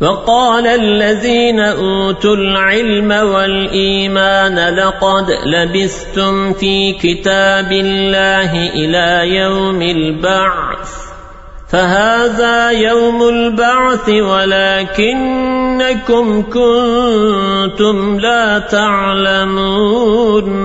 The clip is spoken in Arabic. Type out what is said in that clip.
وقال الذين أوتوا العلم والإيمان لقد لبثتم في كتاب الله إلى يوم البعث. فهذا يوم البعث ولكنكم كنتم لا تعلمون.